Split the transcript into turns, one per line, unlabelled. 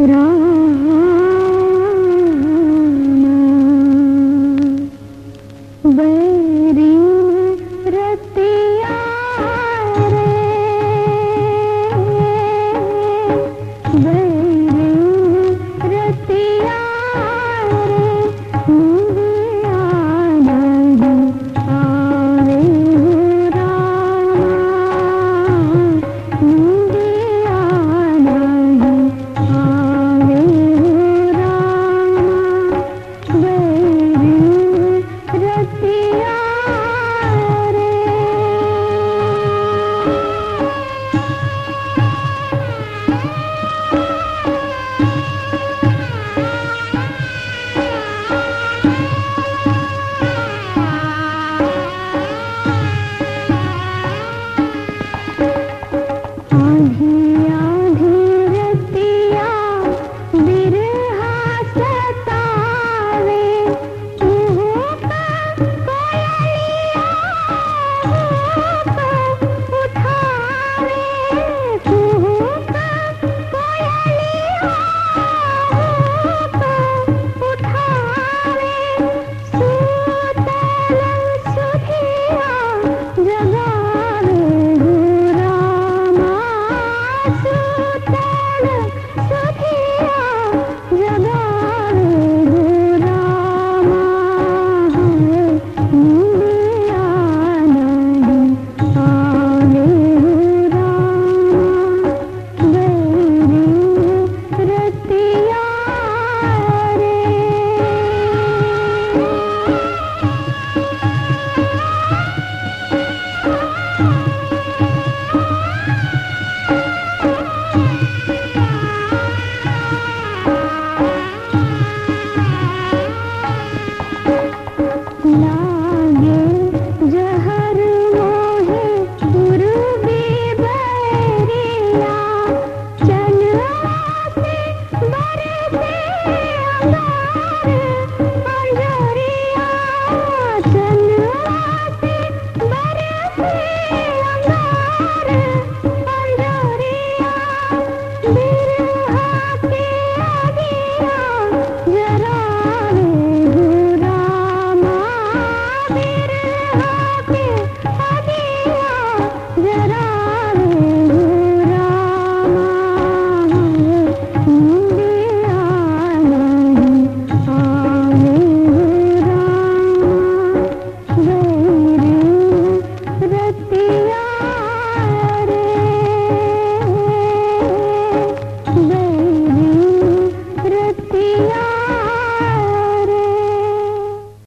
Ram. बैरी